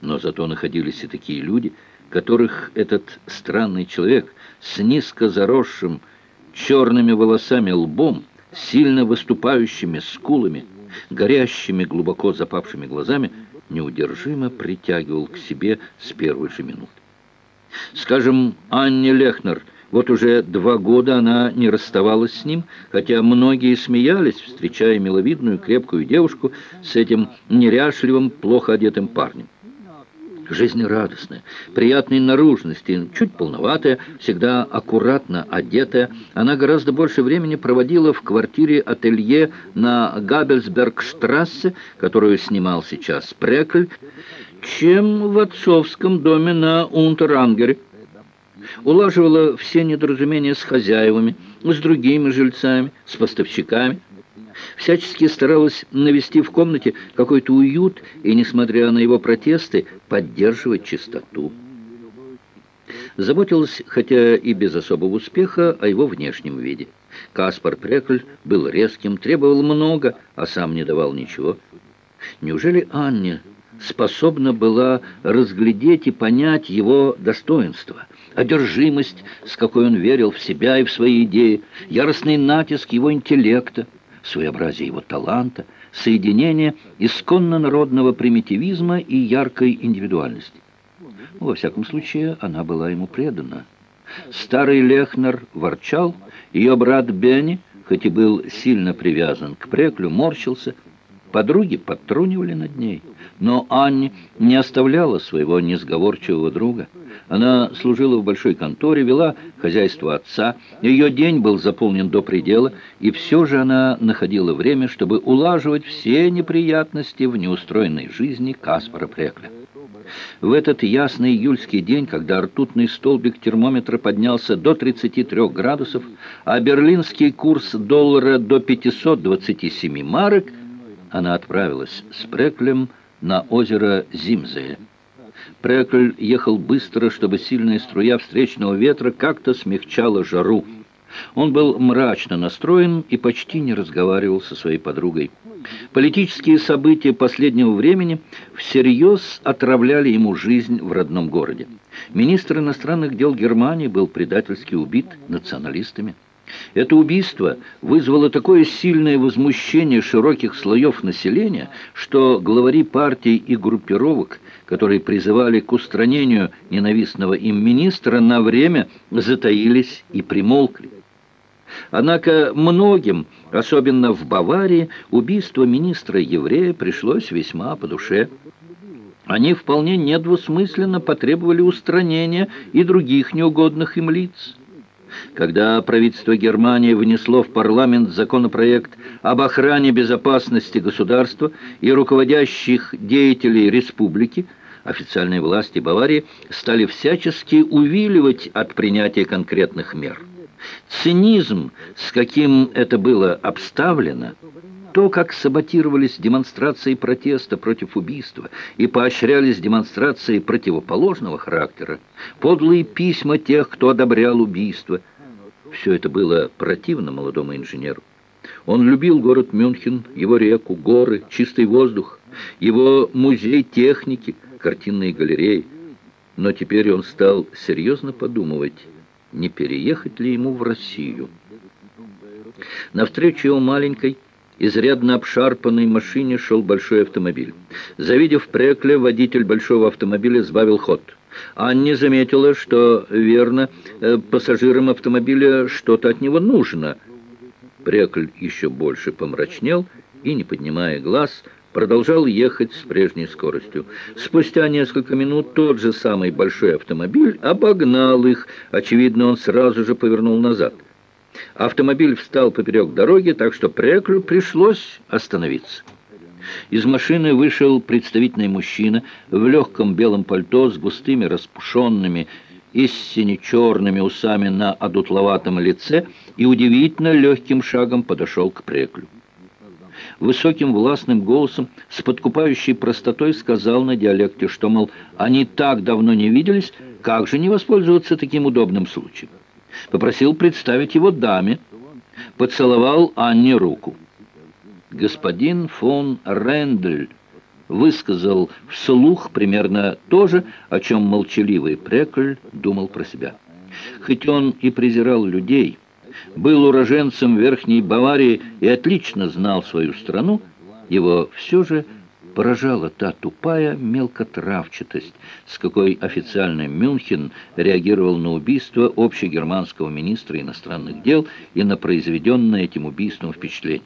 Но зато находились и такие люди, которых этот странный человек с низко заросшим черными волосами лбом, сильно выступающими скулами, горящими глубоко запавшими глазами, неудержимо притягивал к себе с первой же минуты. Скажем, Анне Лехнер, вот уже два года она не расставалась с ним, хотя многие смеялись, встречая миловидную крепкую девушку с этим неряшливым, плохо одетым парнем жизнерадостная, приятной наружности, чуть полноватая, всегда аккуратно одетая. Она гораздо больше времени проводила в квартире-ателье на Габельсбергштрассе, которую снимал сейчас Прекль, чем в отцовском доме на Унтерангере. Улаживала все недоразумения с хозяевами, с другими жильцами, с поставщиками всячески старалась навести в комнате какой-то уют и, несмотря на его протесты, поддерживать чистоту. Заботилась, хотя и без особого успеха, о его внешнем виде. Каспар Прекль был резким, требовал много, а сам не давал ничего. Неужели Анне способна была разглядеть и понять его достоинства, одержимость, с какой он верил в себя и в свои идеи, яростный натиск его интеллекта, своеобразие его таланта, соединение исконно народного примитивизма и яркой индивидуальности. Во всяком случае, она была ему предана. Старый Лехнер ворчал, ее брат Бенни, хоть и был сильно привязан к преклю, морщился, Подруги подтрунивали над ней, но Анне не оставляла своего несговорчивого друга. Она служила в большой конторе, вела хозяйство отца, ее день был заполнен до предела, и все же она находила время, чтобы улаживать все неприятности в неустроенной жизни Каспара Прекля. В этот ясный июльский день, когда ртутный столбик термометра поднялся до 33 градусов, а берлинский курс доллара до 527 марок – она отправилась с Преклем на озеро Зимзее. Прекль ехал быстро, чтобы сильная струя встречного ветра как-то смягчала жару. Он был мрачно настроен и почти не разговаривал со своей подругой. Политические события последнего времени всерьез отравляли ему жизнь в родном городе. Министр иностранных дел Германии был предательски убит националистами. Это убийство вызвало такое сильное возмущение широких слоев населения, что главари партий и группировок, которые призывали к устранению ненавистного им министра, на время затаились и примолкли. Однако многим, особенно в Баварии, убийство министра-еврея пришлось весьма по душе. Они вполне недвусмысленно потребовали устранения и других неугодных им лиц. Когда правительство Германии внесло в парламент законопроект об охране безопасности государства и руководящих деятелей республики, официальные власти Баварии стали всячески увиливать от принятия конкретных мер. Цинизм, с каким это было обставлено, то, как саботировались демонстрации протеста против убийства и поощрялись демонстрации противоположного характера, подлые письма тех, кто одобрял убийство, все это было противно молодому инженеру. Он любил город Мюнхен, его реку, горы, чистый воздух, его музей техники, картинные галереи. Но теперь он стал серьезно подумывать, не переехать ли ему в Россию. Навстречу его маленькой, изрядно обшарпанной машине шел большой автомобиль. Завидев Прекле, водитель большого автомобиля сбавил ход. Анни заметила, что, верно, э, пассажирам автомобиля что-то от него нужно. Прекль еще больше помрачнел и, не поднимая глаз, продолжал ехать с прежней скоростью. Спустя несколько минут тот же самый большой автомобиль обогнал их. Очевидно, он сразу же повернул назад. Автомобиль встал поперек дороги, так что Преклю пришлось остановиться. Из машины вышел представительный мужчина в легком белом пальто с густыми распушенными и сине-черными усами на одутловатом лице и удивительно легким шагом подошел к Преклю. Высоким властным голосом с подкупающей простотой сказал на диалекте, что, мол, они так давно не виделись, как же не воспользоваться таким удобным случаем попросил представить его даме, поцеловал Анне руку. «Господин фон Рендель», высказал вслух примерно то же, о чем молчаливый Прекль думал про себя. Хоть он и презирал людей, был уроженцем Верхней Баварии и отлично знал свою страну, его все же поражала та тупая мелкотравчатость, с какой официальный Мюнхен реагировал на убийство общегерманского министра иностранных дел и на произведенное этим убийством впечатление.